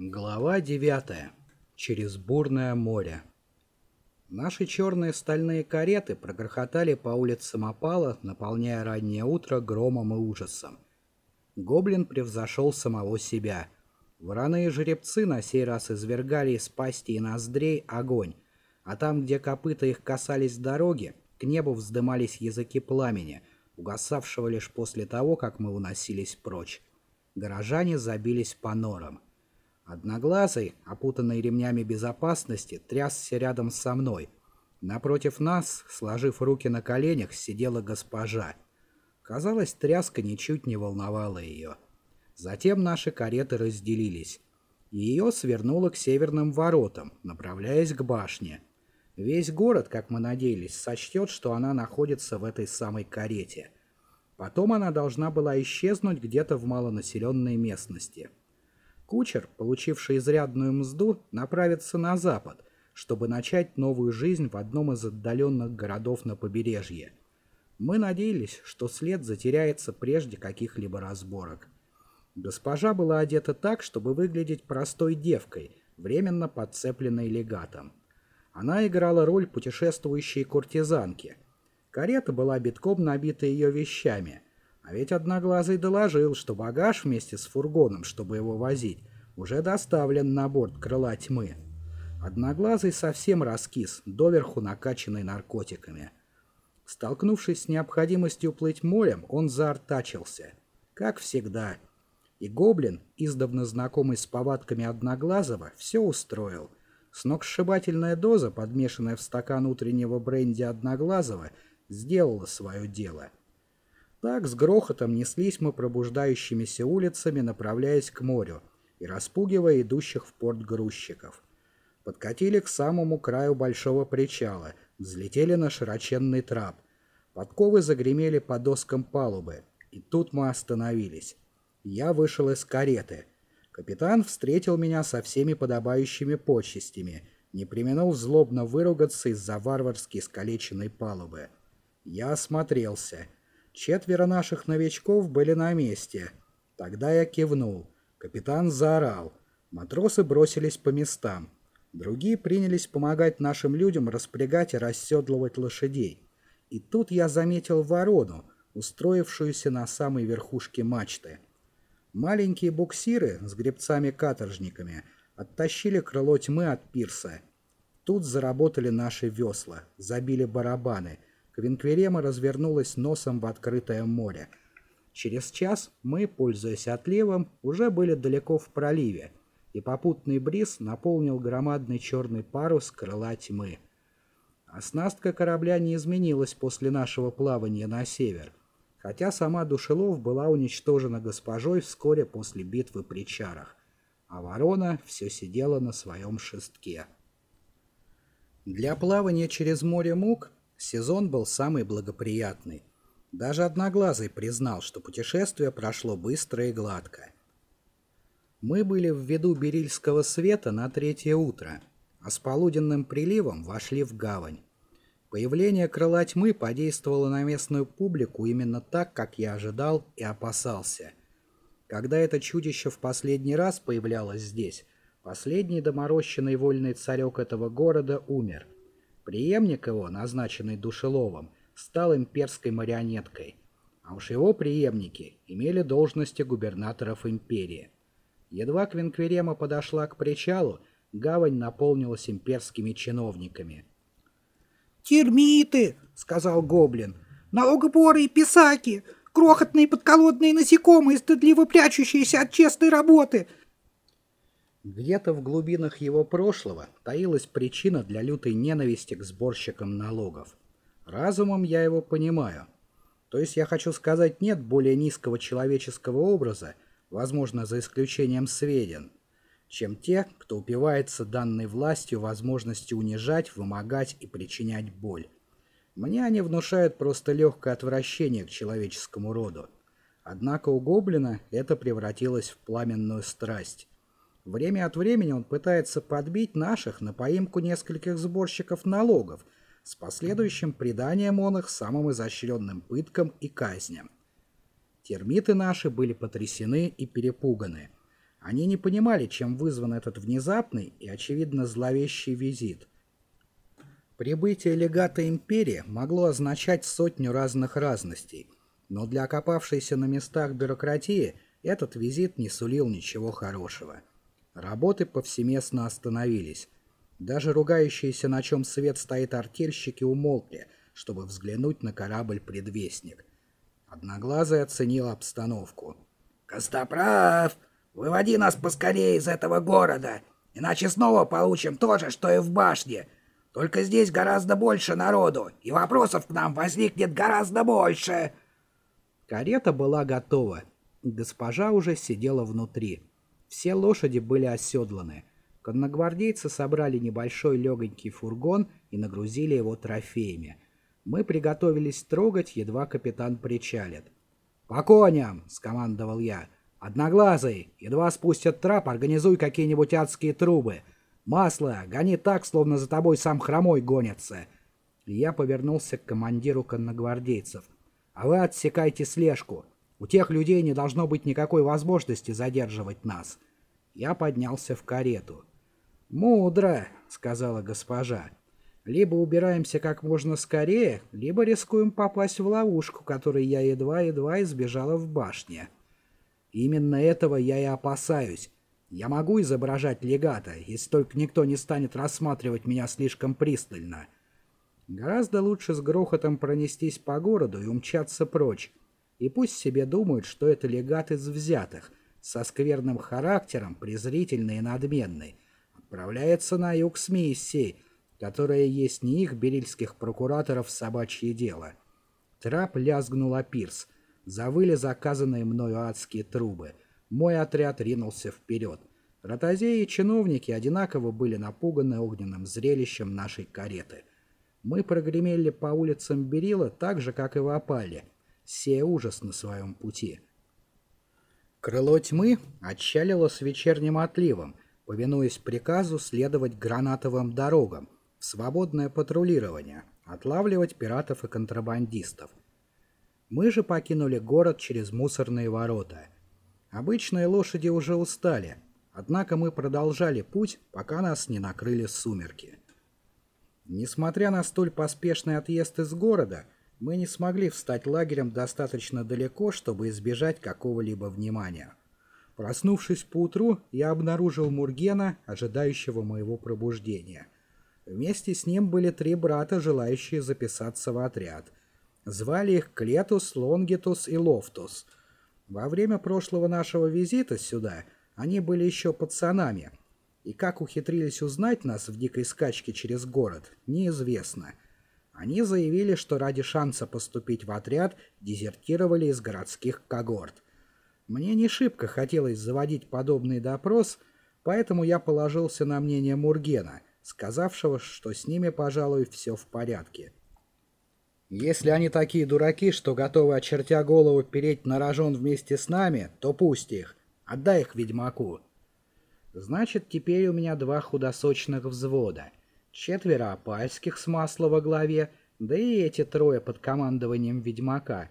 Глава 9. Через бурное море. Наши черные стальные кареты прогрохотали по улицам опала, наполняя раннее утро громом и ужасом. Гоблин превзошел самого себя. Вороные жеребцы на сей раз извергали из пасти и ноздрей огонь, а там, где копыта их касались дороги, к небу вздымались языки пламени, угасавшего лишь после того, как мы уносились прочь. Горожане забились по норам. Одноглазый, опутанный ремнями безопасности, трясся рядом со мной. Напротив нас, сложив руки на коленях, сидела госпожа. Казалось, тряска ничуть не волновала ее. Затем наши кареты разделились. Ее свернуло к северным воротам, направляясь к башне. Весь город, как мы надеялись, сочтет, что она находится в этой самой карете. Потом она должна была исчезнуть где-то в малонаселенной местности. Кучер, получивший изрядную мзду, направится на запад, чтобы начать новую жизнь в одном из отдаленных городов на побережье. Мы надеялись, что след затеряется прежде каких-либо разборок. Госпожа была одета так, чтобы выглядеть простой девкой, временно подцепленной легатом. Она играла роль путешествующей куртизанки. Карета была битком набита ее вещами. А ведь Одноглазый доложил, что багаж вместе с фургоном, чтобы его возить, уже доставлен на борт крыла тьмы. Одноглазый совсем раскис, доверху накачанный наркотиками. Столкнувшись с необходимостью плыть морем, он заортачился. Как всегда. И гоблин, издавна знакомый с повадками Одноглазого, все устроил — Сногсшибательная доза, подмешанная в стакан утреннего бренди Одноглазого, сделала свое дело. Так с грохотом неслись мы пробуждающимися улицами, направляясь к морю и распугивая идущих в порт грузчиков. Подкатили к самому краю большого причала, взлетели на широченный трап. Подковы загремели по доскам палубы, и тут мы остановились. Я вышел из кареты — Капитан встретил меня со всеми подобающими почестями, не применил злобно выругаться из-за варварски искалеченной палубы. Я осмотрелся. Четверо наших новичков были на месте. Тогда я кивнул. Капитан заорал. Матросы бросились по местам. Другие принялись помогать нашим людям распрягать и расседлывать лошадей. И тут я заметил ворону, устроившуюся на самой верхушке мачты. Маленькие буксиры с гребцами-каторжниками оттащили крыло тьмы от пирса. Тут заработали наши весла, забили барабаны. Квинквирема развернулась носом в открытое море. Через час мы, пользуясь отливом, уже были далеко в проливе, и попутный бриз наполнил громадный черный парус крыла тьмы. Оснастка корабля не изменилась после нашего плавания на север хотя сама Душелов была уничтожена госпожой вскоре после битвы при Чарах, а ворона все сидела на своем шестке. Для плавания через море мук сезон был самый благоприятный. Даже Одноглазый признал, что путешествие прошло быстро и гладко. Мы были в виду Берильского света на третье утро, а с полуденным приливом вошли в гавань. Появление крыла тьмы подействовало на местную публику именно так, как я ожидал и опасался. Когда это чудище в последний раз появлялось здесь, последний доморощенный вольный царек этого города умер. Приемник его, назначенный Душеловым, стал имперской марионеткой, а уж его преемники имели должности губернаторов империи. Едва Квинквирема подошла к причалу, гавань наполнилась имперскими чиновниками – «Термиты!» — сказал гоблин. «Налогоборы и писаки! Крохотные подколодные насекомые, стыдливо прячущиеся от честной работы!» Где-то в глубинах его прошлого таилась причина для лютой ненависти к сборщикам налогов. Разумом я его понимаю. То есть я хочу сказать, нет более низкого человеческого образа, возможно, за исключением сведен, чем те, кто упивается данной властью возможностью унижать, вымогать и причинять боль. Мне они внушают просто легкое отвращение к человеческому роду. Однако у Гоблина это превратилось в пламенную страсть. Время от времени он пытается подбить наших на поимку нескольких сборщиков налогов с последующим преданием он их самым изощренным пыткам и казням. Термиты наши были потрясены и перепуганы – Они не понимали, чем вызван этот внезапный и, очевидно, зловещий визит. Прибытие легата империи могло означать сотню разных разностей, но для окопавшейся на местах бюрократии этот визит не сулил ничего хорошего. Работы повсеместно остановились. Даже ругающиеся, на чем свет стоит артельщики, умолкли, чтобы взглянуть на корабль-предвестник. Одноглазый оценил обстановку. «Костоправ, выводи нас поскорее из этого города, иначе снова получим то же, что и в башне. Только здесь гораздо больше народу, и вопросов к нам возникнет гораздо больше». Карета была готова. Госпожа уже сидела внутри. Все лошади были оседланы. Конногвардейцы собрали небольшой легонький фургон и нагрузили его трофеями. Мы приготовились трогать, едва капитан причалит. «По коням!» — скомандовал я. «Одноглазый, едва спустят трап, организуй какие-нибудь адские трубы. Масло, гони так, словно за тобой сам хромой гонится». И я повернулся к командиру конногвардейцев. «А вы отсекайте слежку. У тех людей не должно быть никакой возможности задерживать нас». Я поднялся в карету. «Мудро», — сказала госпожа. «Либо убираемся как можно скорее, либо рискуем попасть в ловушку, которой я едва-едва избежала в башне». «Именно этого я и опасаюсь. Я могу изображать легата, если только никто не станет рассматривать меня слишком пристально». Гораздо лучше с грохотом пронестись по городу и умчаться прочь. И пусть себе думают, что это легат из взятых, со скверным характером, презрительный и надменный, отправляется на юг с миссией, которая есть не их берильских прокураторов собачье дело. Трап лязгнул о пирс. Завыли заказанные мною адские трубы. Мой отряд ринулся вперед. Ротозеи и чиновники одинаково были напуганы огненным зрелищем нашей кареты. Мы прогремели по улицам Берила так же, как и в опале — сея ужас на своем пути. Крыло тьмы отчалило с вечерним отливом, повинуясь приказу следовать гранатовым дорогам, в свободное патрулирование, отлавливать пиратов и контрабандистов. Мы же покинули город через мусорные ворота. Обычные лошади уже устали, однако мы продолжали путь, пока нас не накрыли сумерки. Несмотря на столь поспешный отъезд из города, мы не смогли встать лагерем достаточно далеко, чтобы избежать какого-либо внимания. Проснувшись поутру, я обнаружил Мургена, ожидающего моего пробуждения. Вместе с ним были три брата, желающие записаться в отряд. Звали их Клетус, Лонгитус и Лофтус. Во время прошлого нашего визита сюда они были еще пацанами, и как ухитрились узнать нас в дикой скачке через город, неизвестно — они заявили, что ради шанса поступить в отряд дезертировали из городских когорт. Мне не шибко хотелось заводить подобный допрос, поэтому я положился на мнение Мургена, сказавшего, что с ними, пожалуй, все в порядке. Если они такие дураки, что готовы, очертя голову, переть на рожон вместе с нами, то пусть их. Отдай их ведьмаку. Значит, теперь у меня два худосочных взвода — четверо апальских с масла во главе, да и эти трое под командованием ведьмака.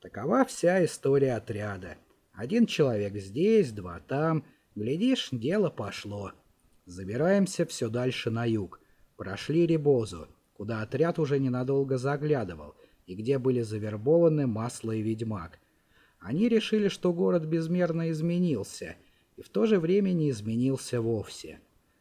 Такова вся история отряда. Один человек здесь, два там. Глядишь, дело пошло. Забираемся все дальше на юг. Прошли Ребозу, куда отряд уже ненадолго заглядывал, и где были завербованы масло и ведьмак. Они решили, что город безмерно изменился, и в то же время не изменился вовсе.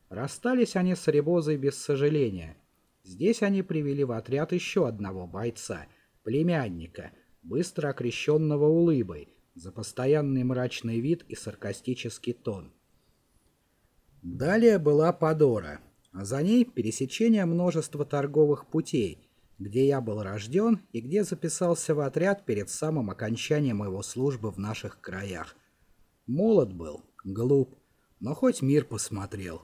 Расстались они с Ребозой без сожаления. Здесь они привели в отряд еще одного бойца, племянника, быстро окрещенного улыбой, за постоянный мрачный вид и саркастический тон. Далее была Подора, а за ней пересечение множества торговых путей, где я был рожден и где записался в отряд перед самым окончанием его службы в наших краях. Молод был, глуп, но хоть мир посмотрел.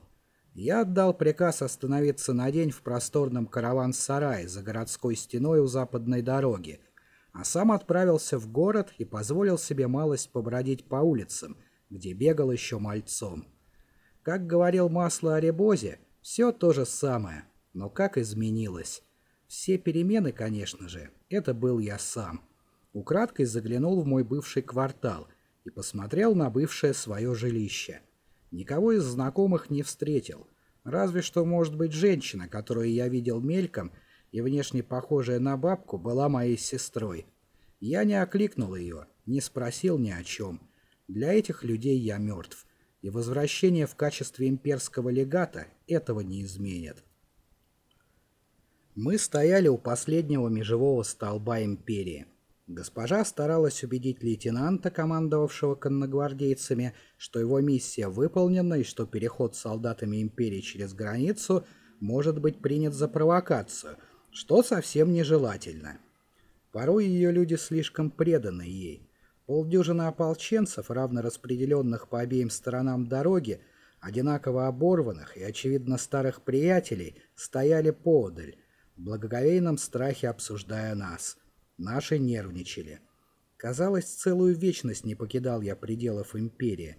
Я отдал приказ остановиться на день в просторном караван-сарае за городской стеной у западной дороги, а сам отправился в город и позволил себе малость побродить по улицам, где бегал еще мальцом. Как говорил Масло о Ребозе, все то же самое, но как изменилось. Все перемены, конечно же, это был я сам. Украдкой заглянул в мой бывший квартал и посмотрел на бывшее свое жилище – Никого из знакомых не встретил. Разве что, может быть, женщина, которую я видел мельком и внешне похожая на бабку, была моей сестрой. Я не окликнул ее, не спросил ни о чем. Для этих людей я мертв, и возвращение в качестве имперского легата этого не изменит. Мы стояли у последнего межевого столба империи. Госпожа старалась убедить лейтенанта, командовавшего конногвардейцами, что его миссия выполнена и что переход с солдатами империи через границу может быть принят за провокацию, что совсем нежелательно. Порой ее люди слишком преданы ей. Полдюжины ополченцев, равно распределенных по обеим сторонам дороги, одинаково оборванных и, очевидно, старых приятелей, стояли поодаль, в благоговейном страхе обсуждая нас – Наши нервничали. Казалось, целую вечность не покидал я пределов империи.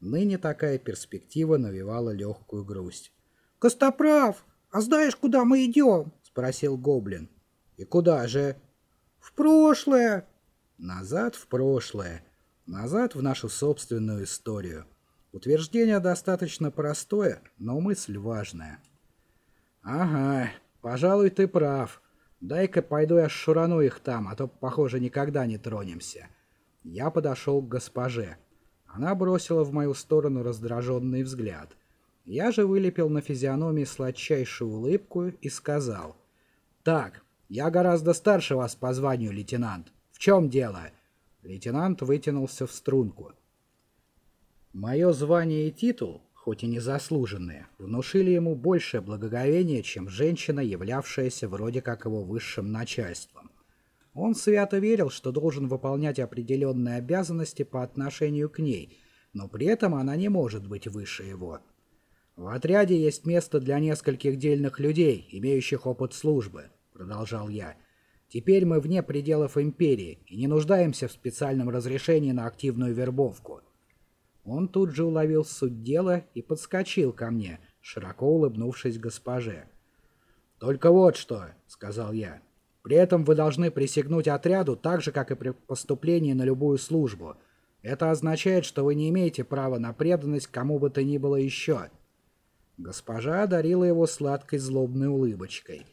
Ныне такая перспектива навевала легкую грусть. «Костоправ, а знаешь, куда мы идем?» — спросил Гоблин. «И куда же?» «В прошлое!» «Назад в прошлое. Назад в нашу собственную историю. Утверждение достаточно простое, но мысль важная». «Ага, пожалуй, ты прав». Дай-ка пойду я шурану их там, а то, похоже, никогда не тронемся. Я подошел к госпоже. Она бросила в мою сторону раздраженный взгляд. Я же вылепил на физиономии сладчайшую улыбку и сказал. «Так, я гораздо старше вас по званию, лейтенант. В чем дело?» Лейтенант вытянулся в струнку. Мое звание и титул хоть и незаслуженные, внушили ему большее благоговение, чем женщина, являвшаяся вроде как его высшим начальством. Он свято верил, что должен выполнять определенные обязанности по отношению к ней, но при этом она не может быть выше его. «В отряде есть место для нескольких дельных людей, имеющих опыт службы», — продолжал я. «Теперь мы вне пределов империи и не нуждаемся в специальном разрешении на активную вербовку. Он тут же уловил суть дела и подскочил ко мне, широко улыбнувшись госпоже. «Только вот что», — сказал я. «При этом вы должны присягнуть отряду так же, как и при поступлении на любую службу. Это означает, что вы не имеете права на преданность кому бы то ни было еще». Госпожа одарила его сладкой злобной улыбочкой.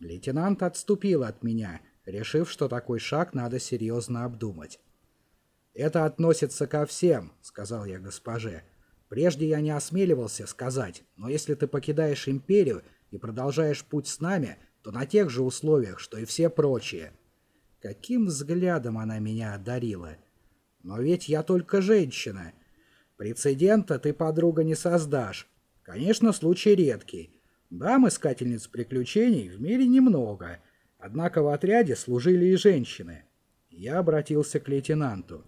Лейтенант отступил от меня, решив, что такой шаг надо серьезно обдумать. «Это относится ко всем», — сказал я госпоже. «Прежде я не осмеливался сказать, но если ты покидаешь империю и продолжаешь путь с нами, то на тех же условиях, что и все прочие». Каким взглядом она меня одарила. Но ведь я только женщина. Прецедента ты, подруга, не создашь. Конечно, случай редкий. Дам искательниц приключений в мире немного. Однако в отряде служили и женщины. Я обратился к лейтенанту.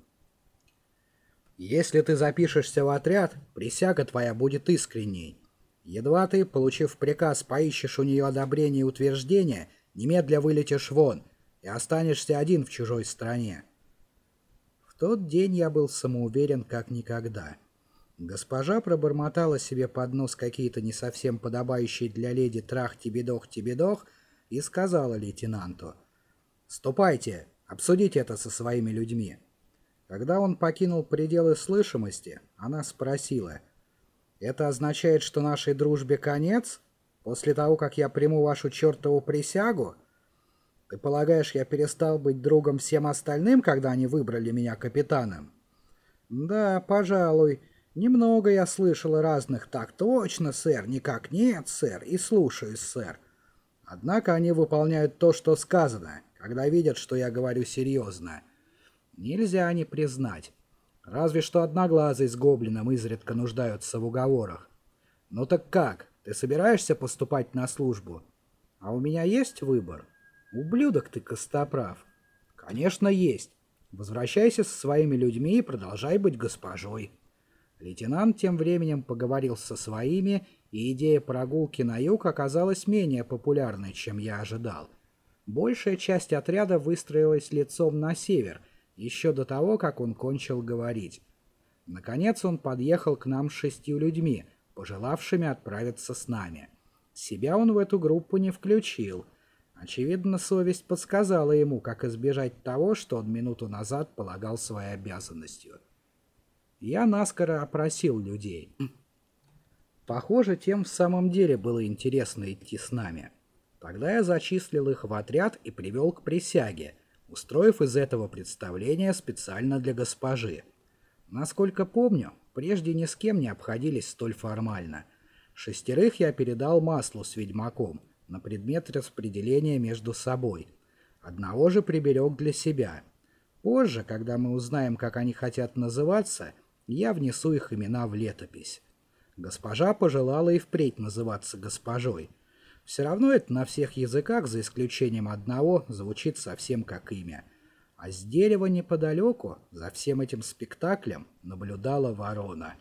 Если ты запишешься в отряд, присяга твоя будет искренней. Едва ты, получив приказ, поищешь у нее одобрение и утверждение, немедля вылетишь вон и останешься один в чужой стране. В тот день я был самоуверен как никогда. Госпожа пробормотала себе под нос какие-то не совсем подобающие для леди трах-тебедох-тебедох и сказала лейтенанту «Ступайте, обсудите это со своими людьми». Когда он покинул пределы слышимости, она спросила, «Это означает, что нашей дружбе конец? После того, как я приму вашу чертову присягу? Ты полагаешь, я перестал быть другом всем остальным, когда они выбрали меня капитаном?» «Да, пожалуй. Немного я слышала разных «так точно, сэр», «никак нет, сэр» и «слушаюсь, сэр». Однако они выполняют то, что сказано, когда видят, что я говорю серьезно. Нельзя не признать. Разве что одноглазый с гоблином изредка нуждаются в уговорах. Ну так как, ты собираешься поступать на службу? А у меня есть выбор? Ублюдок ты, Костоправ. Конечно, есть. Возвращайся со своими людьми и продолжай быть госпожой. Лейтенант тем временем поговорил со своими, и идея прогулки на юг оказалась менее популярной, чем я ожидал. Большая часть отряда выстроилась лицом на север — еще до того, как он кончил говорить. Наконец он подъехал к нам с шестью людьми, пожелавшими отправиться с нами. Себя он в эту группу не включил. Очевидно, совесть подсказала ему, как избежать того, что он минуту назад полагал своей обязанностью. я наскоро опросил людей. Похоже, тем в самом деле было интересно идти с нами. Тогда я зачислил их в отряд и привел к присяге, устроив из этого представления специально для госпожи. Насколько помню, прежде ни с кем не обходились столь формально. Шестерых я передал маслу с ведьмаком на предмет распределения между собой. Одного же приберег для себя. Позже, когда мы узнаем, как они хотят называться, я внесу их имена в летопись. Госпожа пожелала и впредь называться госпожой. Все равно это на всех языках, за исключением одного, звучит совсем как имя. А с дерева неподалеку, за всем этим спектаклем, наблюдала ворона.